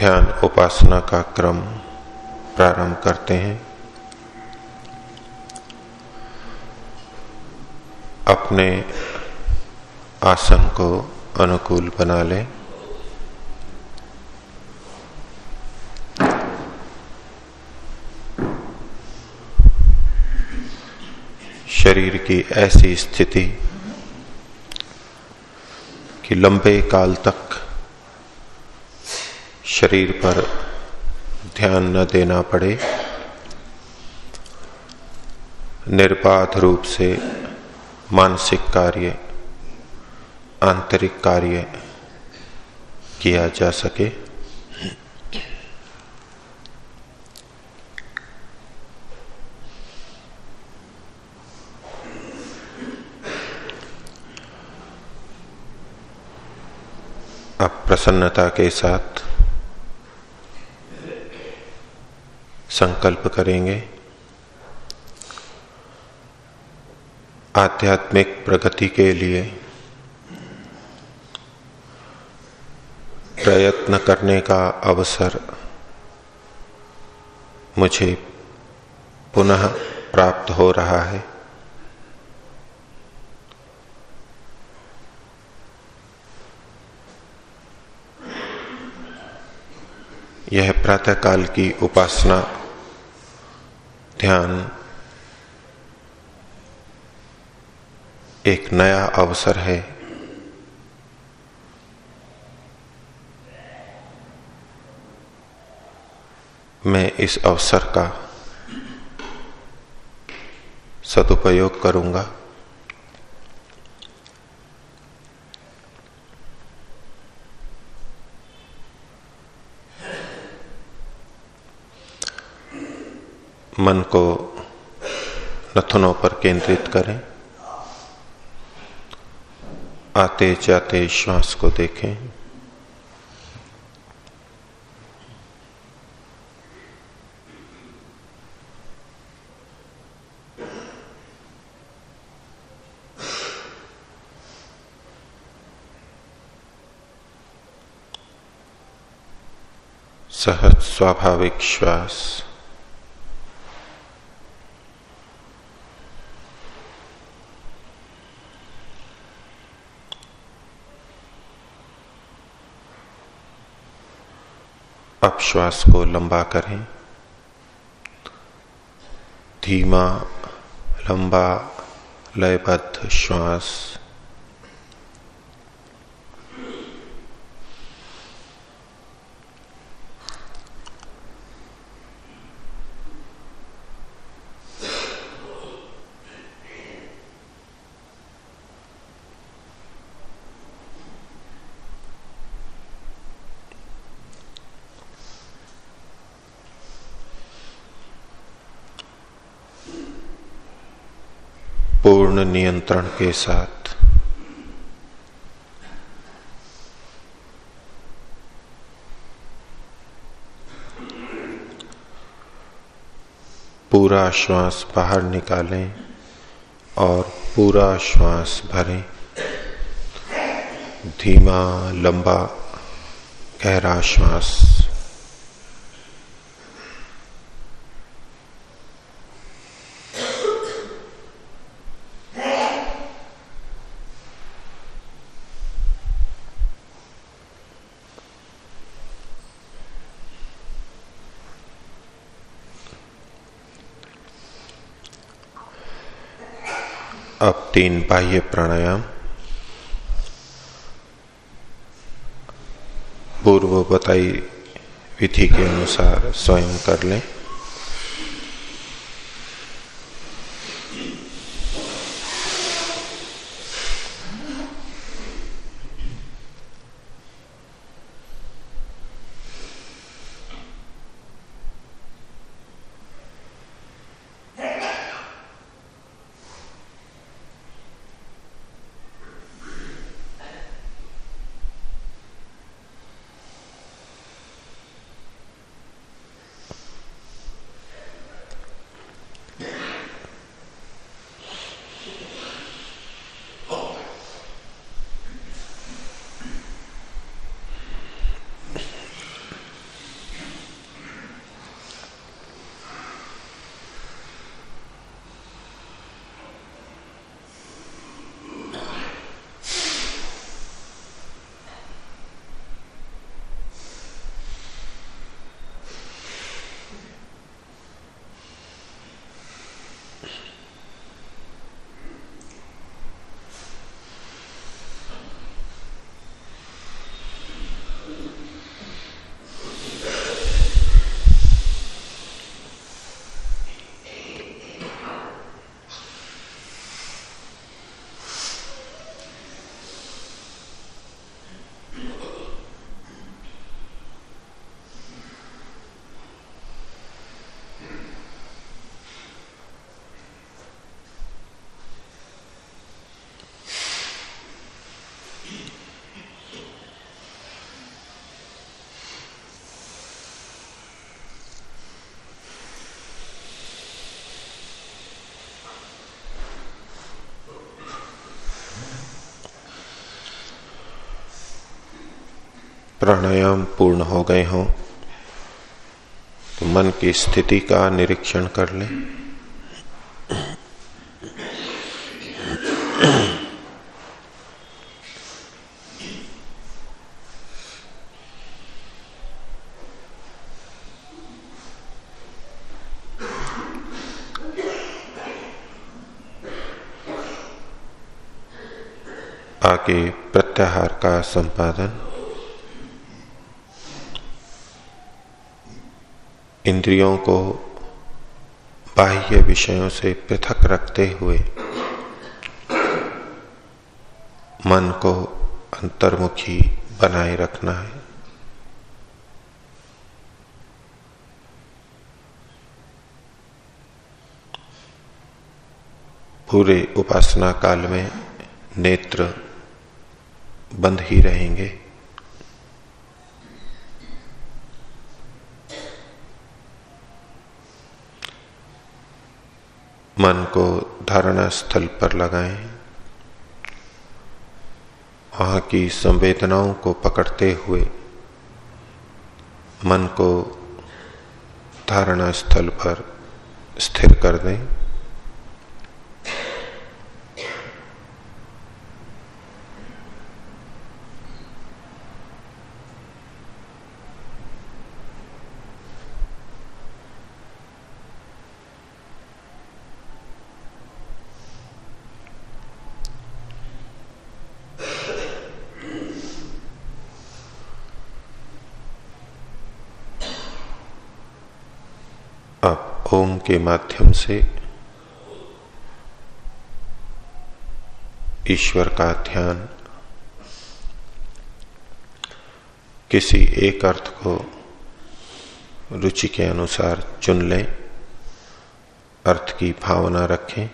ध्यान उपासना का क्रम प्रारंभ करते हैं। अपने आसन को अनुकूल बना लें। शरीर की ऐसी स्थिति कि लंबे काल तक शरीर पर ध्यान न देना पड़े। निर्बाध रूप से मानसिक कार्य, आंतरिक कार्य किया जा सके। अब प्रसन्नता के साथ संकल्प करेंगे। आध्यात्मिक प्रगति के लिए प्रयत्न करने का अवसर मुझे पुनः प्राप्त हो रहा है। यह प्रातःकाल की उपासना ध्यान एक नया अवसर है। मैं इस अवसर का सदुपयोग करूँगा। मन को नथनों पर केंद्रित करें। आते जाते श्वास को देखें। सहज स्वाभाविक श्वास। श्वास को लंबा करें। धीमा लंबा लयबद्ध श्वास। नियंत्रण के साथ। पूरा श्वास बाहर निकालें और पूरा श्वास भरें। धीमा, लंबा, गहरा श्वास। अब तीन बाह्य प्राणायाम। पूर्व बताई विधि के अनुसार स्वयं कर लें। प्राणायाम पूर्ण हो गए हों तो मन की स्थिति का निरीक्षण कर लें। आगे प्रत्याहार का संपादन। इंद्रियों को बाह्य विषयों से पृथक रखते हुए मन को अंतर्मुखी बनाए रखना है। पूरे उपासना काल में नेत्र बंद ही रहेंगे। मन को धारणा स्थल पर लगाएँ। वहाँ की संवेदनाओं को पकड़ते हुए मन को धारणा स्थल पर स्थिर कर दें। ओम के माध्यम से ईश्वर का ध्यान किसी एक अर्थ को रुचि के अनुसार चुन लें, अर्थ की भावना रखें।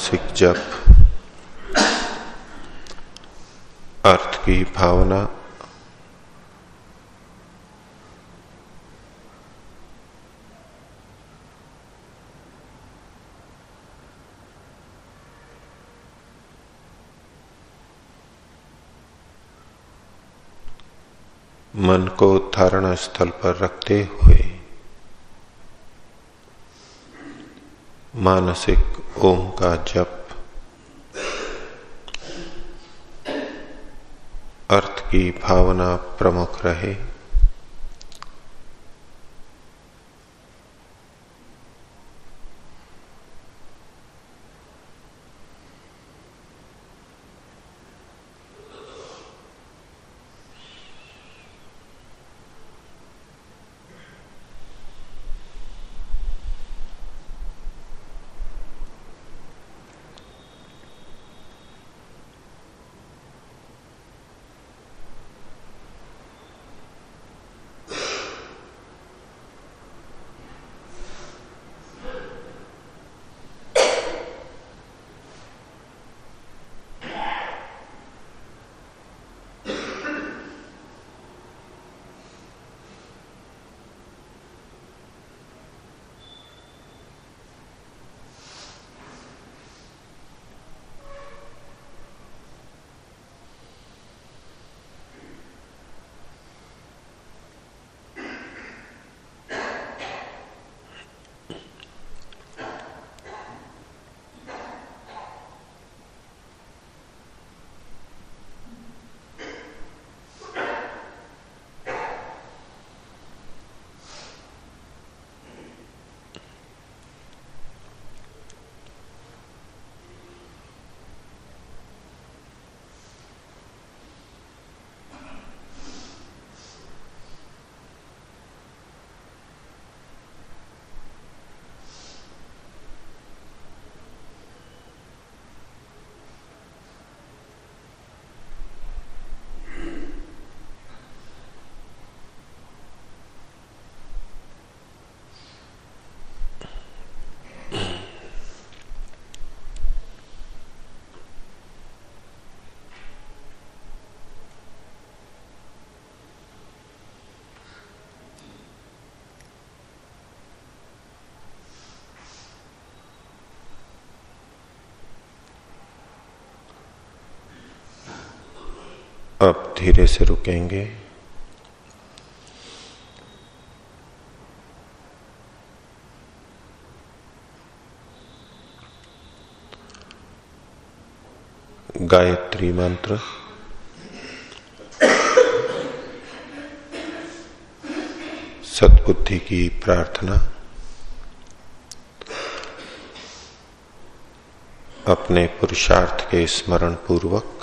मानसिक जप अर्थ की भावना मन को धारणा स्थल पर रखते हुए मानसिक ओम का जप। अर्थ की भावना प्रमुख रहे। अब धीरे से रुकेंगे। गायत्री मंत्र। सद्बुद्धि की प्रार्थना। अपने पुरुषार्थ के स्मरण पूर्वक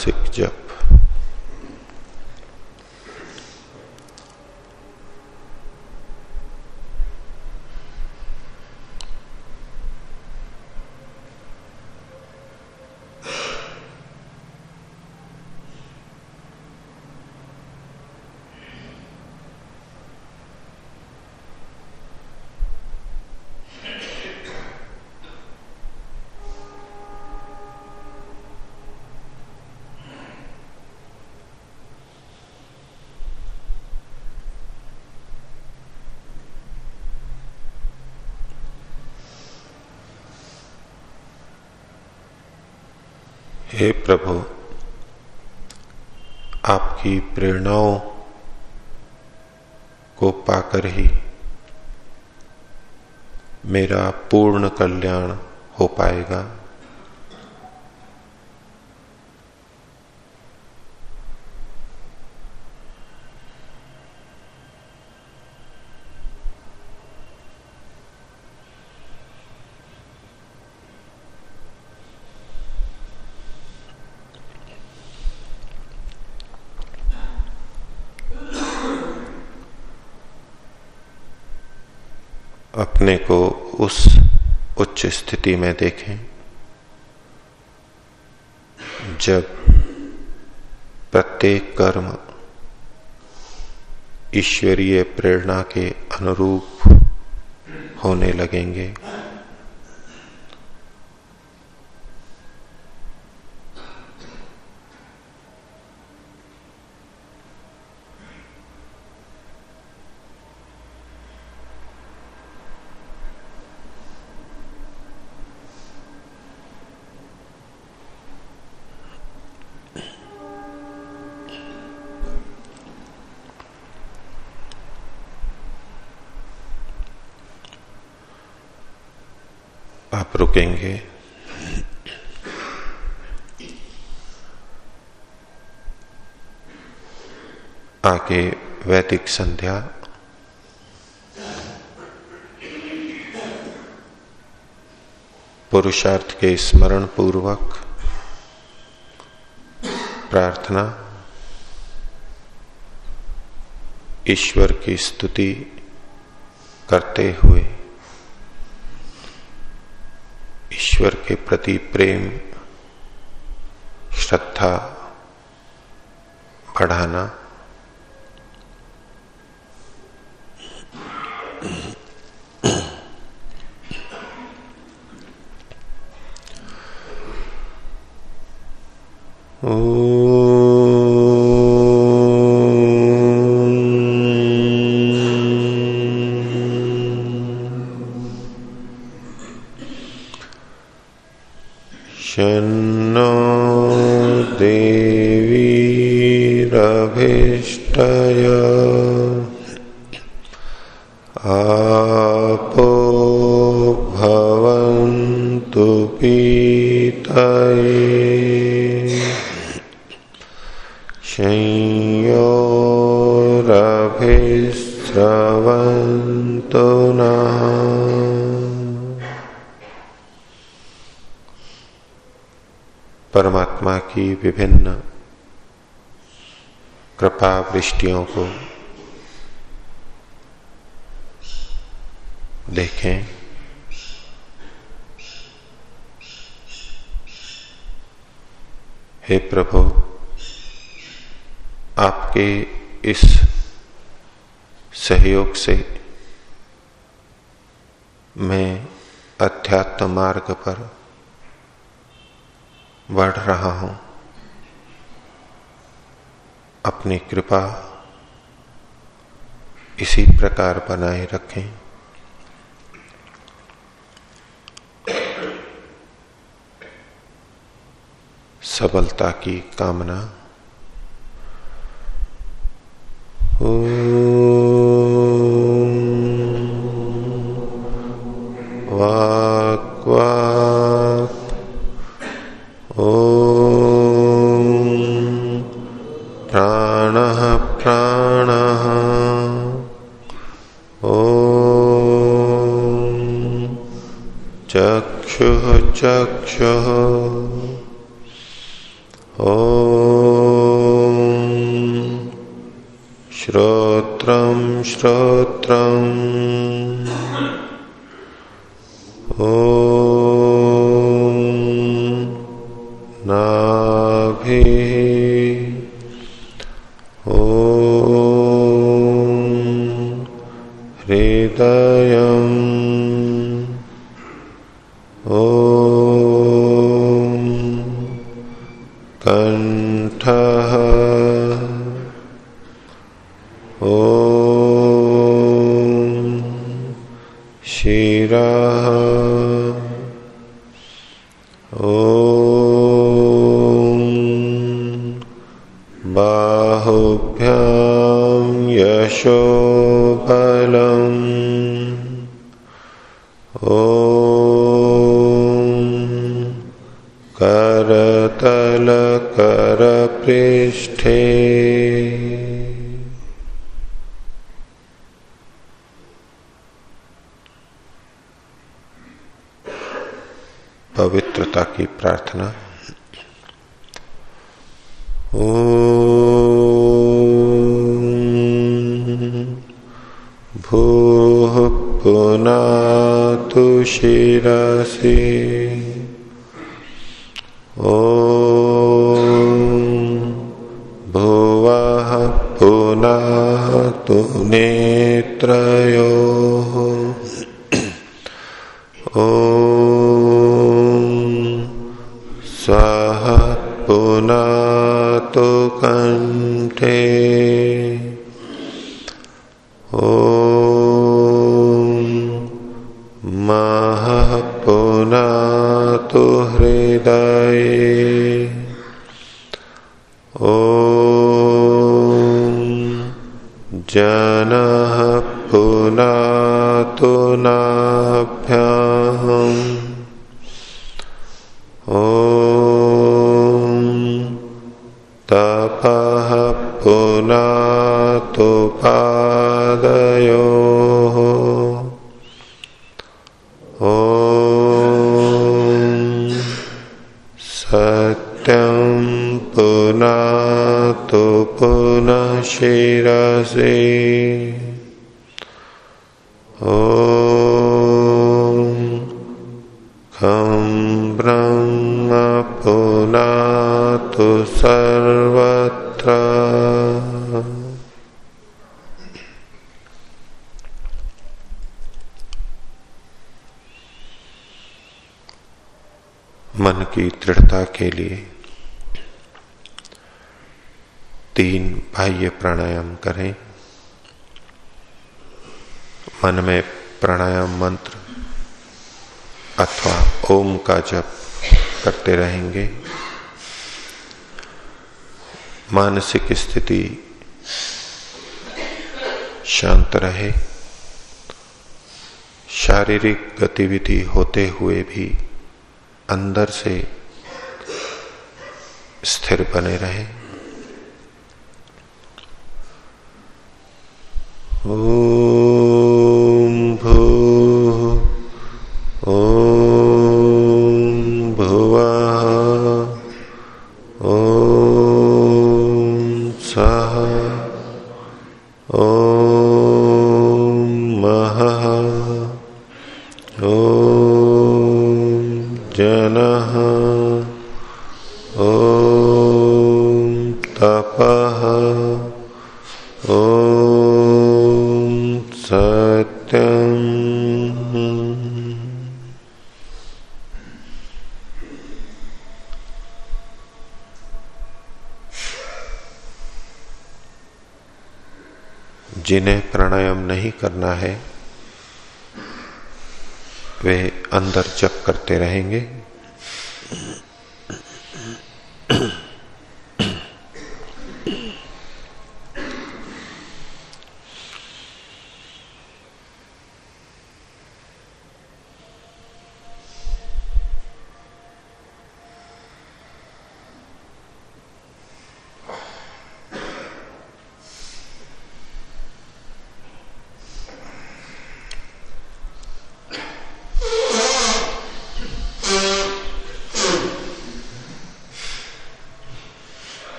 हे प्रेरणाओं उच्च स्थिति में देखें जब प्रत्येक कर्म ईश्वरीय प्रेरणा के अनुरूप होने लगेंगे आप रुकेंगे। आके वैदिक संध्या। पुरुषार्थ के स्मरण पूर्वक प्रार्थना। ईश्वर की स्तुति करते हुए। ईश्वर के प्रति प्रेम श्रद्धा बढ़ाना। की विभिन्न कृपा वृष्टियों को देखें। हे प्रभु, आपके इस सहयोग से मैं अध्यात्म मार्ग पर बढ़ रहा हूँ। अपनी कृपा इसी प्रकार बनाए रखें। सबलता की कामना। वाक्वा चक्षुः ॐ यशो प्रार्थना। पुना तो शिरासी। सर्वत्र। मन की दृढ़ता के लिए तीन बाह्य प्राणायाम करें। मन में प्राणायाम मंत्र अथवा ओम का जप करते रहेंगे। मानसिक स्थिति शांत रहे। शारीरिक गतिविधि होते हुए भी अंदर से स्थिर बने रहे। करते रहेंगे।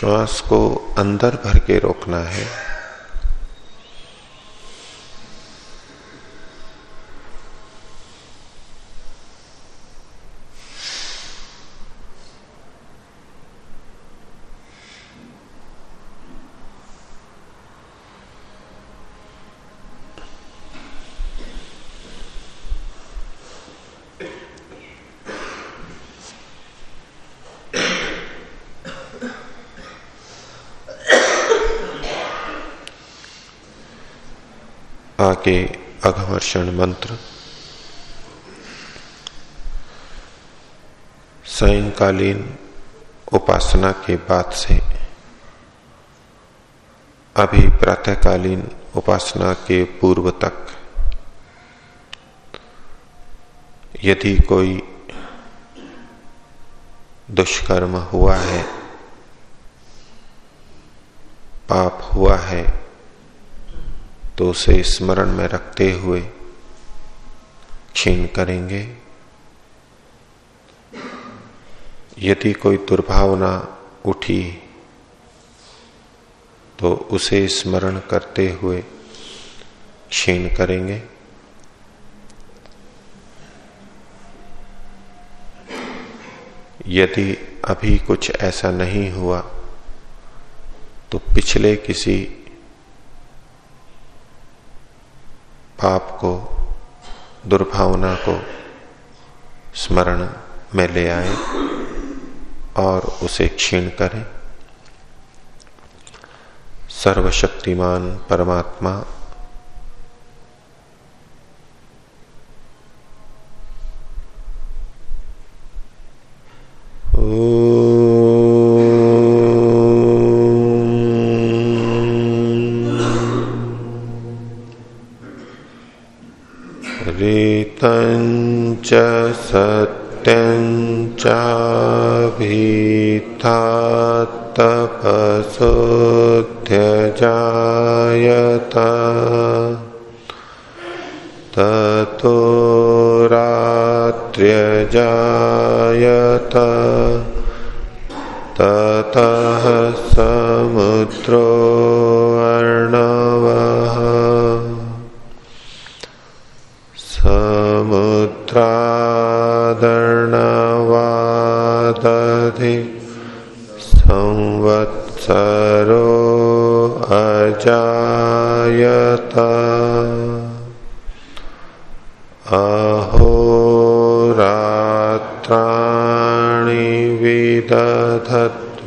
श्वास को अंदर भर के रोकना है। आगे अघमर्षण मंत्र। सायकालीन उपासना के बाद से अभी प्रातःकालीन उपासना के पूर्व तक यदि कोई दुष्कर्म हुआ है, पाप हुआ है उसे स्मरण में रखते हुए क्षीण करेंगे। यदि कोई दुर्भावना उठी तो उसे स्मरण करते हुए क्षीण करेंगे। यदि अभी कुछ ऐसा नहीं हुआ तो पिछले किसी पाप को, दुर्भावना को स्मरण में ले आए और उसे क्षीण करें। सर्वशक्तिमान परमात्मा रीतञ्च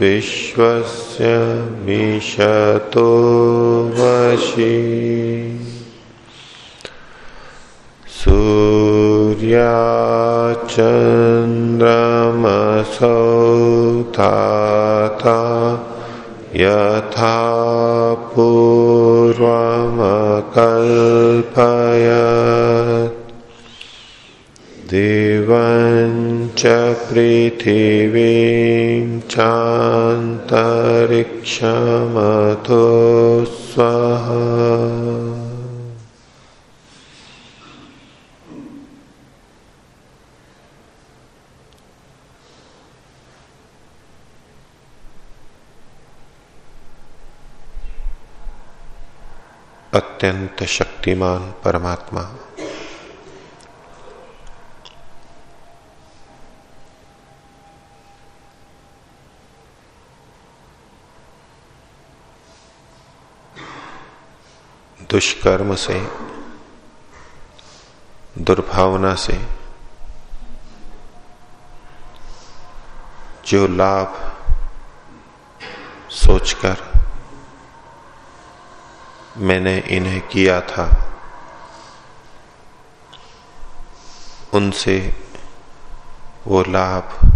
विदधद्विश्वस्य मिषतो वशी। सूर्याचन्द्रमसौ ताता यथा पूर्वमकल्पयत्। दिवञ्च पृथिवीं चान्तरिक्षमथो स्वः अत्यंत शक्तिमान परमात्मा। दुष्कर्म से, दुर्भावना से, जो लाभ सोचकर मैंने इन्हें किया था, उनसे वो लाभ,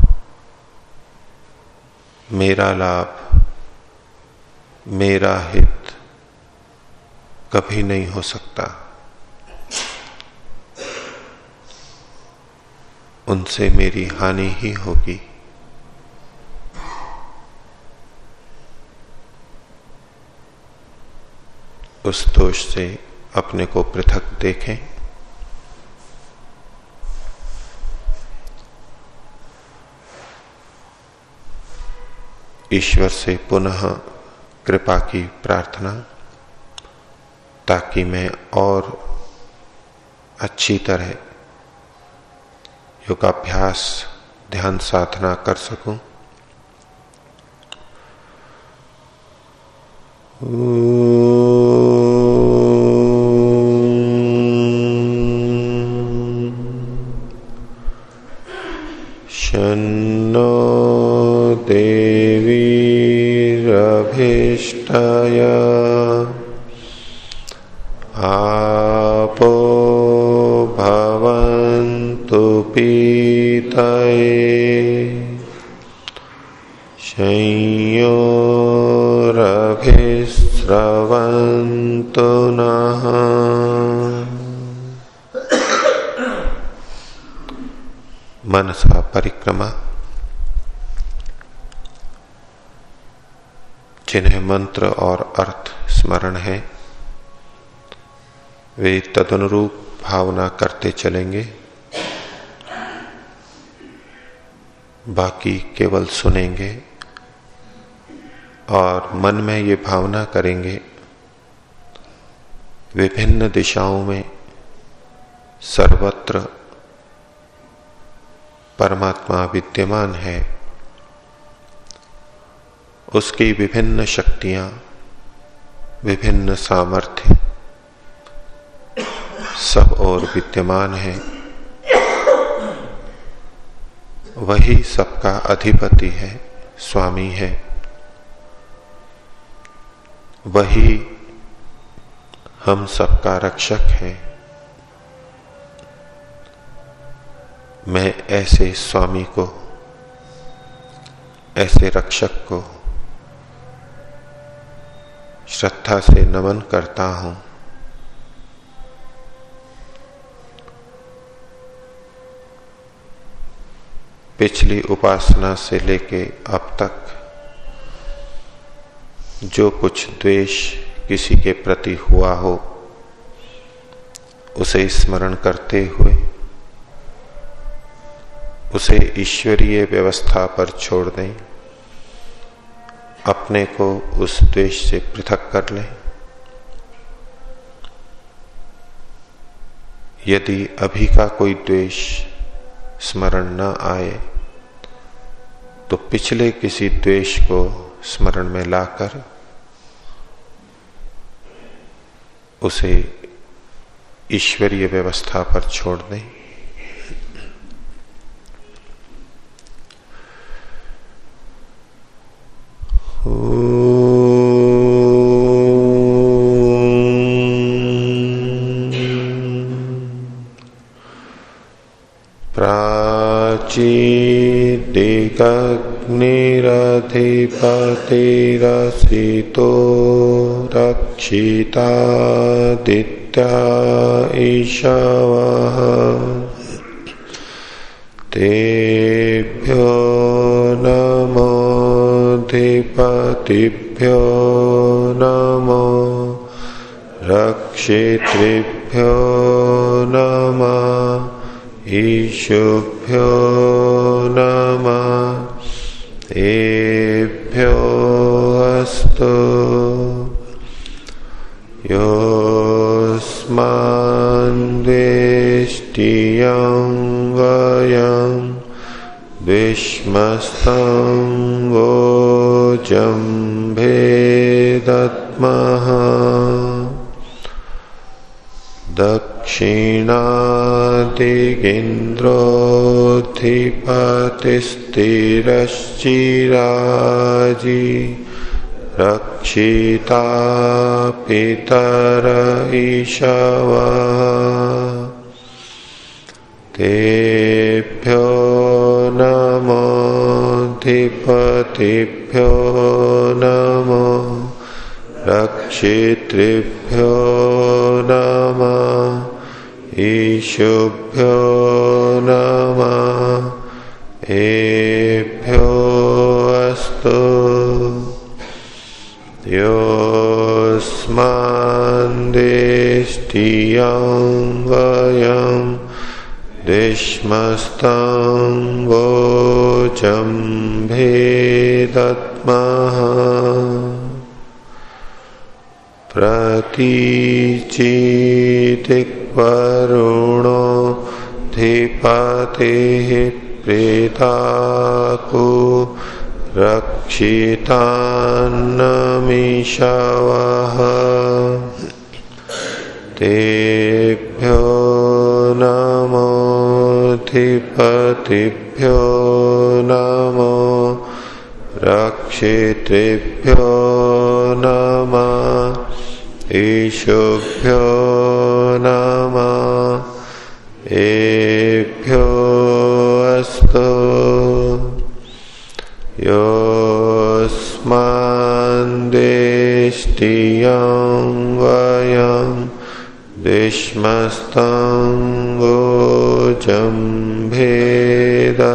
मेरा लाभ, मेरा हित कभी नहीं हो सकता। उनसे मेरी हानि ही होगी। उस दोष से अपने को पृथक देखें। ईश्वर से पुनः कृपा की प्रार्थना। ताकि मैं और अच्छी तरह योगाभ्यास ध्यान साधना कर सकूँ। शन्नो परिक्रमा जिन्हें मंत्र और अर्थ स्मरण है, वे तदनुरूप भावना करते चलेंगे। बाकी केवल सुनेंगे और मन में ये भावना करेंगे। विभिन्न दिशाओं में विद्यमान है। उसकी विभिन्न शक्तियाँ, विभिन्न सामर्थ्य, सब और विद्यमान है। वही सबका अधिपति है, स्वामी है। वही हम सबका रक्षक है। ऐसे स्वामी को, ऐसे रक्षक को श्रद्धा से नमन करता हूँ। पिछली उपासना से लेके अब तक जो कुछ द्वेष किसी के प्रति हुआ हो, उसे स्मरण करते हुए उसे ईश्वरीय व्यवस्था पर छोड़ दें। अपने को उस द्वेष से पृथक कर लें। यदि अभी का कोई द्वेष स्मरण न आए तो पिछले किसी द्वेष को स्मरण में लाकर उसे ईश्वरीय व्यवस्था पर छोड़ दें। प्राचीदिग्निरधिपतिरसितो रक्षितादित्या ईशवः नमोऽधिपतिभ्यो नमो रक्षितृभ्यो नमः ईशुभ्यो दक्षिणादिगिन्द्रोऽधिपतिस्थिरश्चिराजी रक्षिता पितर ईशवः तेभ्यो नमोऽधिपतिभ्यो नमो रक्षितृभ्यो नमः। ईशुभ्यो नमः। एभ्यो अस्तु। योऽस्मान्देष्टियं प्रतीचितिक्वरुणो धिपतेः प्रेताकु रक्षितान्नमीशवः तेभ्यो नमोऽधिपतिभ्यो नमो रक्षितृभ्यो ईशुभ्यो नमः। एभ्यो अस्तु। योऽस्मान्देष्टियं वयं विश्मस्तं गोजं भेदत्मः।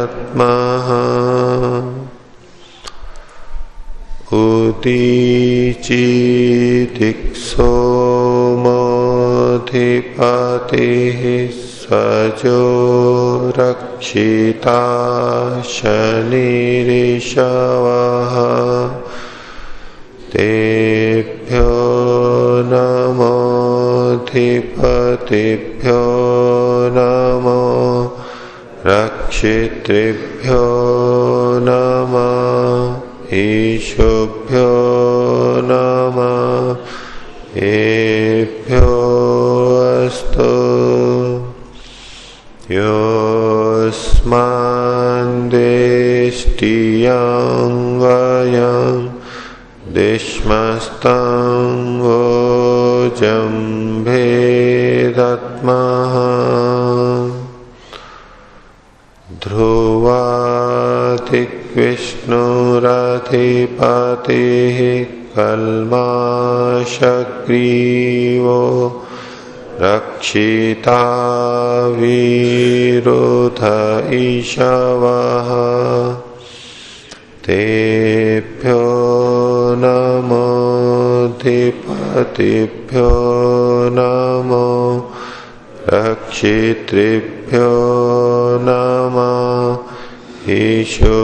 उदीचिदिक्सोमोऽधिपतिः सजो रक्षिता शनिरिषवः। तेभ्यो नमोऽधिपतिभ्यो नमो रक्षितृभ्यो नमः ईशुभ्यो नमः एभ्यो कल्माशग्रीवो रक्षिता विरुध ईशवः तेभ्यो नमोऽधिपतिभ्यो नमो रक्षितृभ्यो नम ईशुभ्यो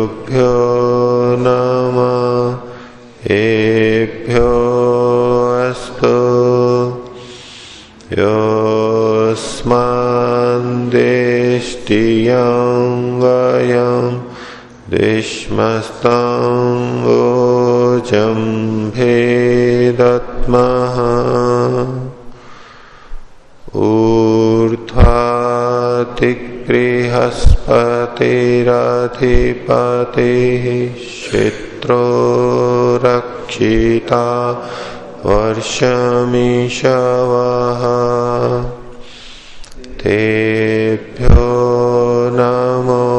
विष्मस्ताम्बोजं भेदत्मः। ऊर्ध्वातिगृहस्पतिरधिपतिः क्षेत्रो रक्षिता वर्षमीशवः तेभ्यो नमोऽधिपतिभ्यो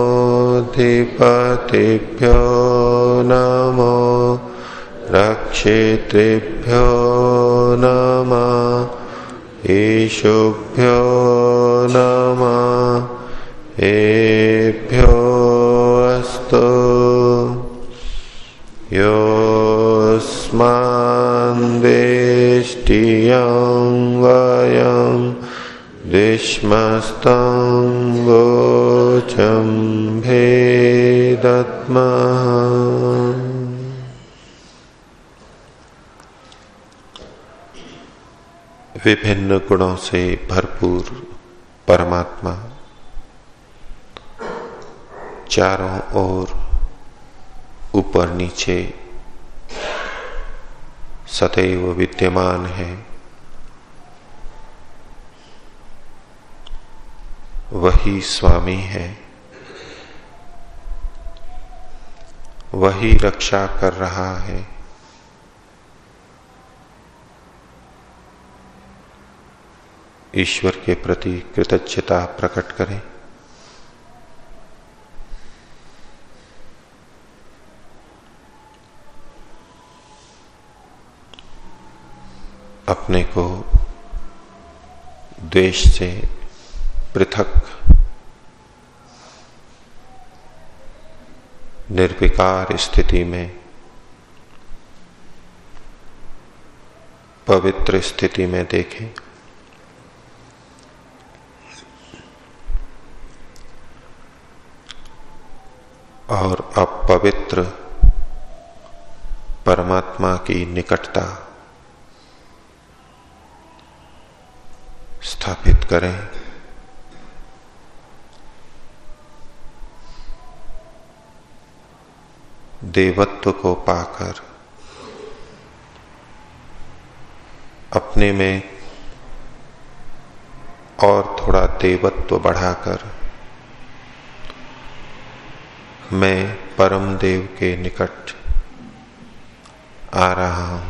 नमो रक्षितृभ्यो नमः ईशुभ्यो नम एभ्यो अस्तु। योऽस्मान्देष्टियं गोचं विभिन्न गुणों से भरपूर परमात्मा। चारों ओर ऊपर नीचे सदैव विद्यमान है। वही स्वामी है। वही रक्षा कर रहा है। ईश्वर के प्रति कृतज्ञता प्रकट करें। अपने को द्वेष से पृथक, निर्विकार स्थिति में, पवित्र स्थिति में देखें। और अपवित्र परमात्मा की निकटता स्थापित करें। देवत्व को पाकर अपने में और थोड़ा देवत्व बढ़ाकर मैं परम देव के निकट आ रहा हूँ।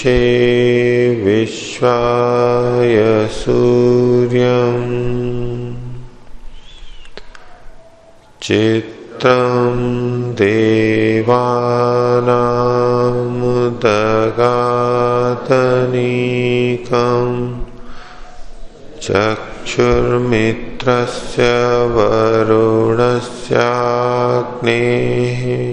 देशे विश्वाय सूर्यम्। चित्रं देवानामुदगातनीकम्। चक् चक्षुर्मित्रस्य वरुणस्याग्नेः।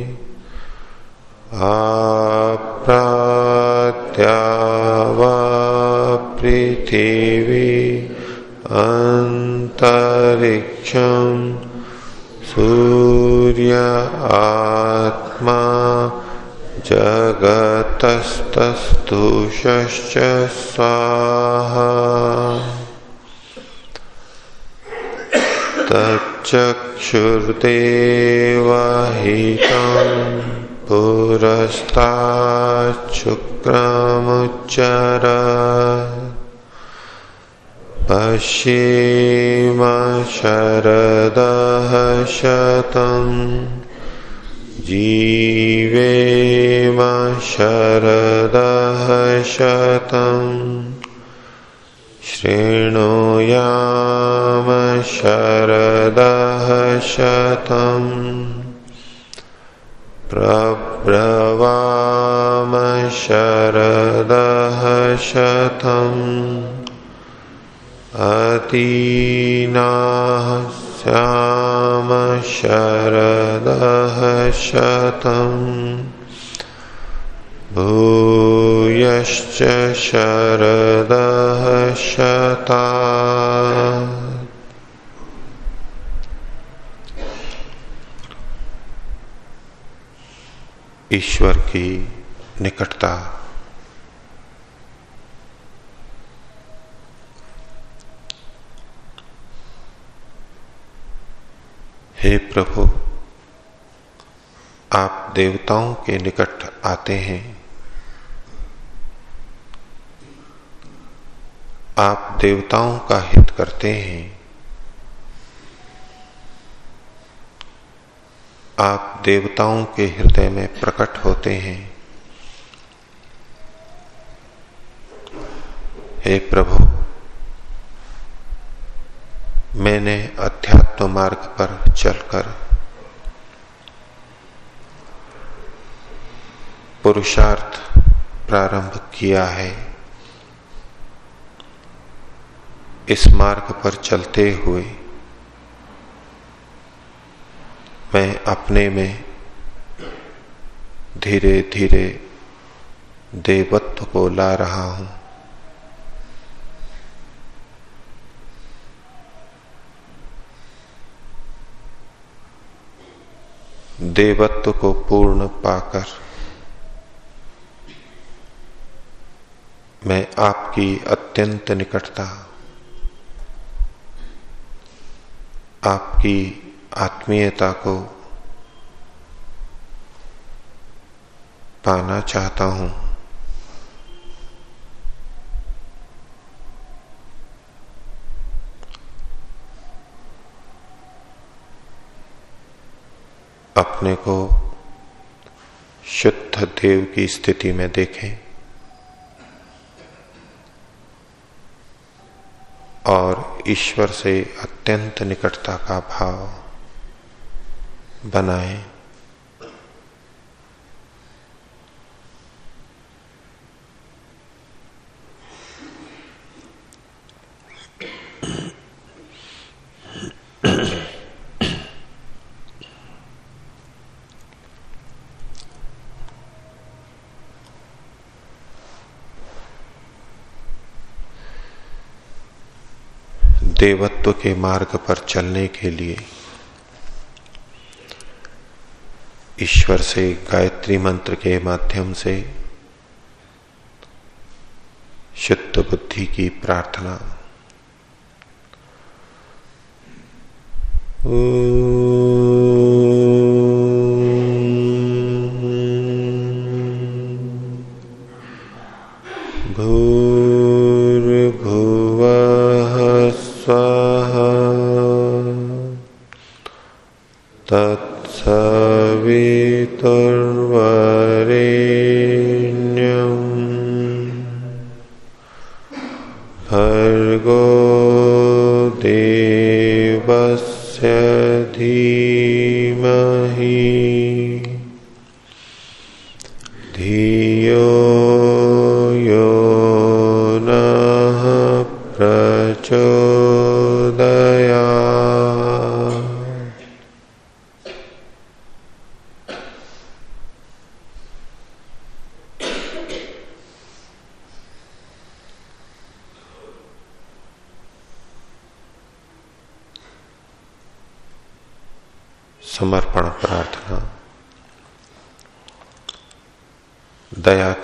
जगतस्तुषश्च स्वाहा। तच्चक्षुर्देवहितं पुरस्ताच्छुक्रमुच्चर। पश्येम शरदः शतम् जीवेम श्याम शरदः शतम् भूयश्च शरदः शता ईश्वर की निकटता हे प्रभु, आप देवताओं के निकट आते हैं। आप देवताओं का हित करते हैं। आप देवताओं के हृदय में प्रकट होते हैं। हे प्रभु मैंने अध्यात्म मार्ग पर चलकर पुरुषार्थ प्रारंभ किया है। इस मार्ग पर चलते हुए मैं अपने में धीरे धीरे देवत्व को ला रहा हूँ। देवत्व को पूर्ण पाकर मैं आपकी अत्यंत निकटता आपकी आत्मीयता को पाना चाहता हूँ। अपने को शुद्ध देव की स्थिति में देखें और ईश्वर से अत्यंत निकटता का भाव बनाएँ। देवत्व के मार्ग पर चलने के लिए। ईश्वर से गायत्री मंत्र के माध्यम से शुद्ध बुद्धि की प्रार्थना। समर्पण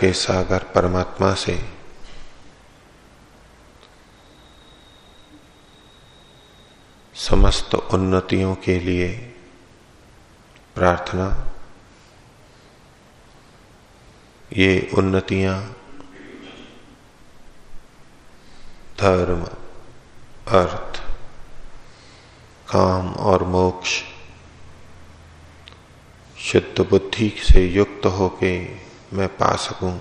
के सागर परमात्मा से। समस्त उन्नतियों के लिए प्रार्थना। ये उन्नतियाँ धर्म, अर्थ, काम और मोक्ष, शुद्ध बुद्धि से युक्त होके मैं पा सकूँ।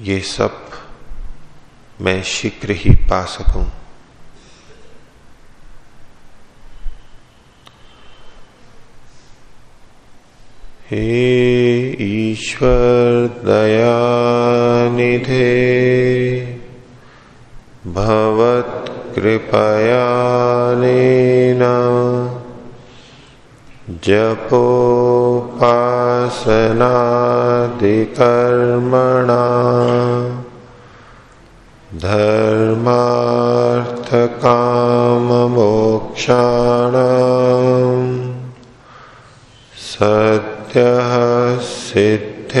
ये सब मैं शीघ्र ही पा सकूँ। हे ईश्वर दया निधे भवत कृपया जपोपासनादिकर्मणा धर्मार्थकाममोक्षाण। सद्य सिद्धिर्भवेन्न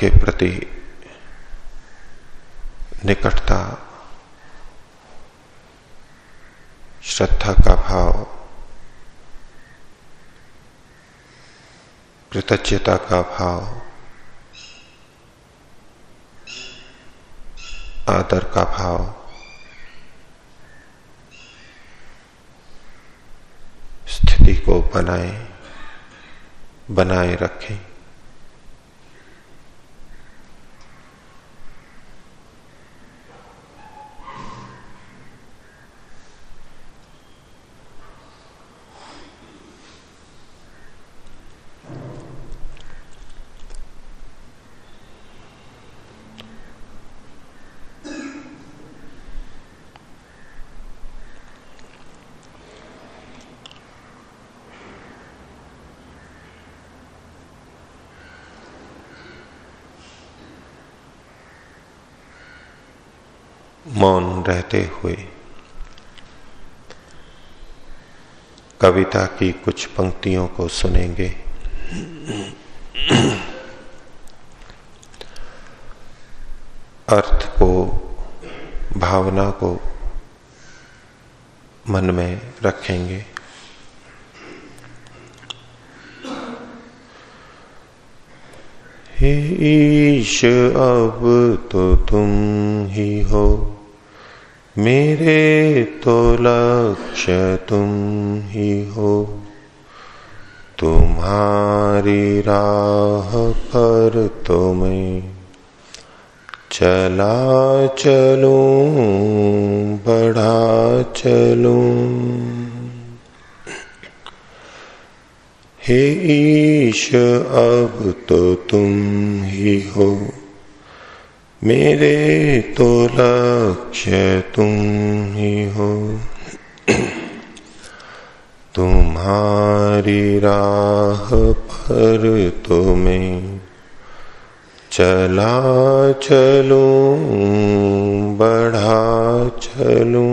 के प्रति निकटता, श्रद्धा का भाव, कृतज्ञता का भाव, आदर का भाव, स्थिति को बनाए बनाए रखें। मौन रहते हुए। कविता की कुछ पंक्तियों को सुनेंगे। अर्थ को, भावना को मन में रखेंगे। हे ईश, अब तो तुम ही हो। मेरे तो लक्ष्य तुम ही हो। तुम्हारी राह पर तो मैं चला चलू, बढ़ा चलू। हे ईश, अब तो तुम ही हो। मेरे तो लक्ष्य तुम ही हो। तुम्हारी राह पर तो मैं चला चलू, बढ़ा चलू।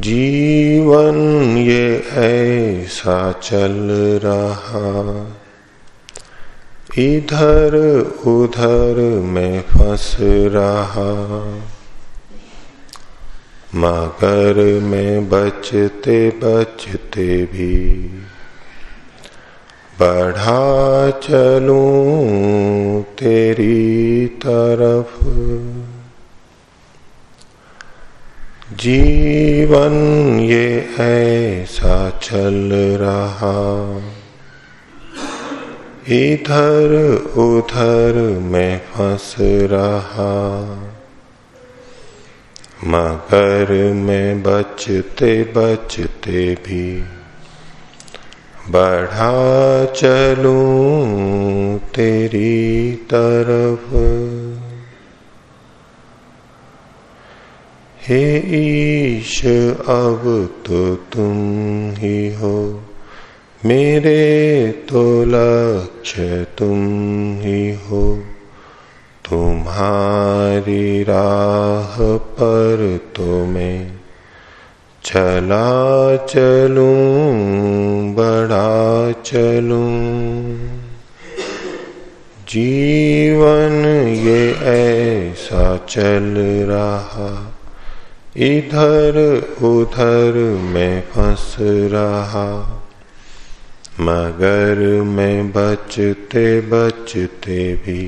जीवन ये ऐसा चल रहा इधर उधर में फंस रहा। मगर में बचते बचते भी बढ़ा चलू तेरी तरफ़। जीवन ये ऐसा चल रहा। इधर उधर में फंस रहा, मगर में बचते बचते भी बढ़ा चलू तेरी तरफ़। हे ईश, अब तो तुम ही हो। मेरे तो लक्ष्य तुम ही हो। तुम्हारी राह पर तो मैं चला चलू, बड़ा चलू। जीवन ये ऐसा चल रहा, इधर उधर मैं फंस रहा। मगर मैं बचते बचते भी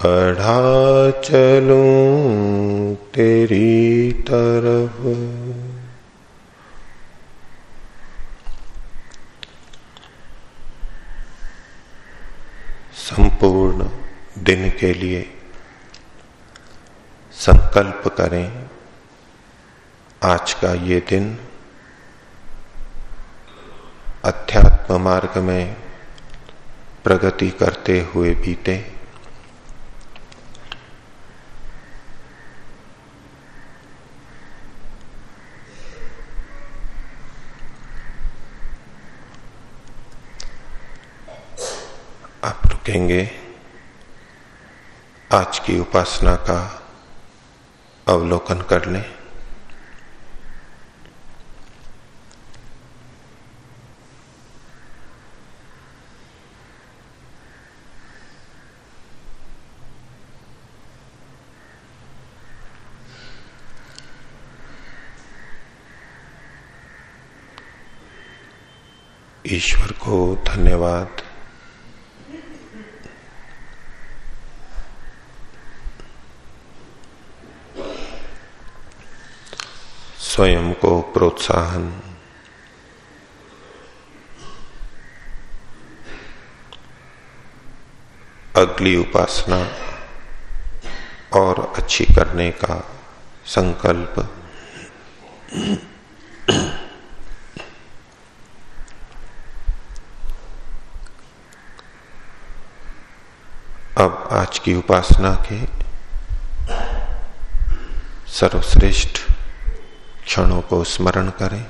पढ़ा चलू तेरी तरफ़। संपूर्ण दिन के लिए संकल्प करें, आज का ये दिन अध्यात्म मार्ग में प्रगति करते हुए बीते। आप रुकेंगे। आज की उपासना का अवलोकन कर लें। ईश्वर को धन्यवाद। स्वयं को प्रोत्साहन। अगली उपासना और अच्छी करने का संकल्प अब की उपासना के। सर्वश्रेष्ठ क्षणों को स्मरण करें।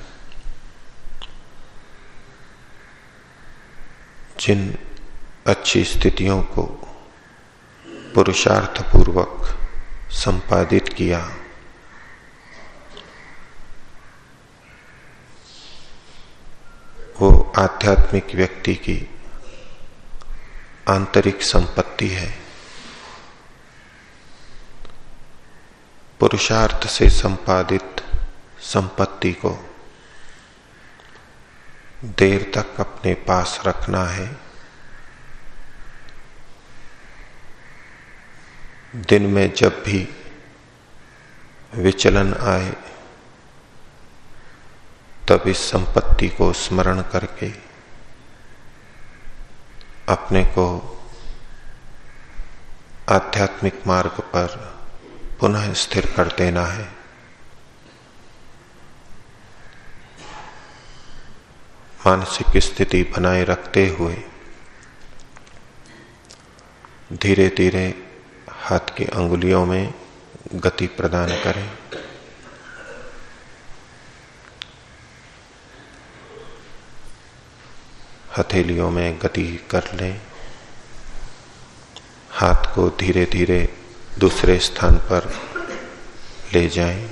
जिन अच्छी स्थितियों को पुरुषार्थ पूर्वक संपादित किया, वो आध्यात्मिक व्यक्ति की आंतरिक संपत्ति है। पुरुषार्थ से संपादित संपत्ति को देर तक अपने पास रखना है। दिन में जब भी विचलन आए, तब इस संपत्ति को स्मरण करके अपने को आध्यात्मिक मार्ग पर पुनः स्थिर कर देना है। मानसिक स्थिति बनाए रखते हुए धीरे धीरे हाथ की अंगुलियों में गति प्रदान करें। हथेलियों में गति कर लें। हाथ को धीरे धीरे दूसरे स्थान पर ले जाएँ।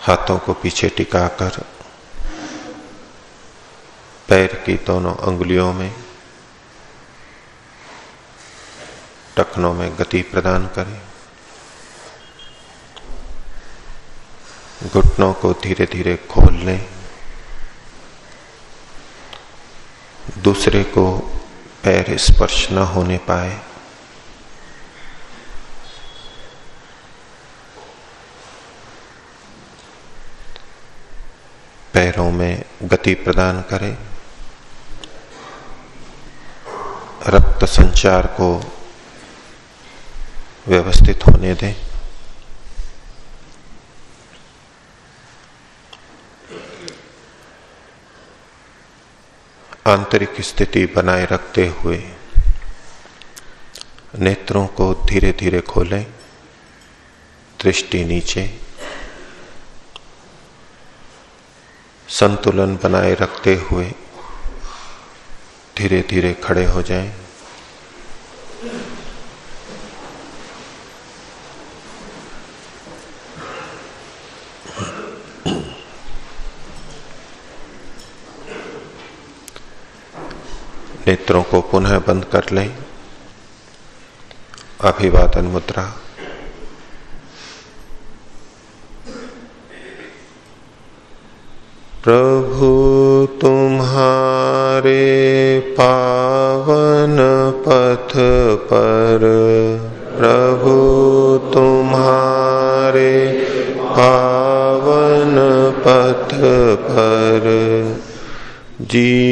हाथों को पीछे टिकाकर, पैर की दोनों अंगुलियों में, टखनों में गति प्रदान करें। घुटनों को धीरे धीरे खोल लें। दूसरे को पैर स्पर्श न होने पाए। पैरों में गति प्रदान करें। रक्त संचार को व्यवस्थित होने दें। आंतरिक स्थिति बनाए रखते हुए नेत्रों को धीरे धीरे खोलें, दृष्टि नीचे, संतुलन बनाए रखते हुए धीरे धीरे खड़े हो जाएँ। नेत्रों को पुनः बंद कर लें। अभिवादन मुद्रा। प्रभु तुम्हारे पावन पथ पर, प्रभु तुम्हारे पावन पथ पर जीवन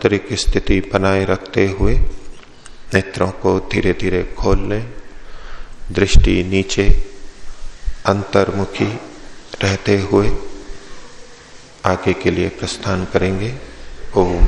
आंतरिक स्थिति बनाए रखते हुए नेत्रों को धीरे धीरे खोल लें। दृष्टि नीचे, अंतर्मुखी रहते हुए आगे के लिए प्रस्थान करेंगे। ओम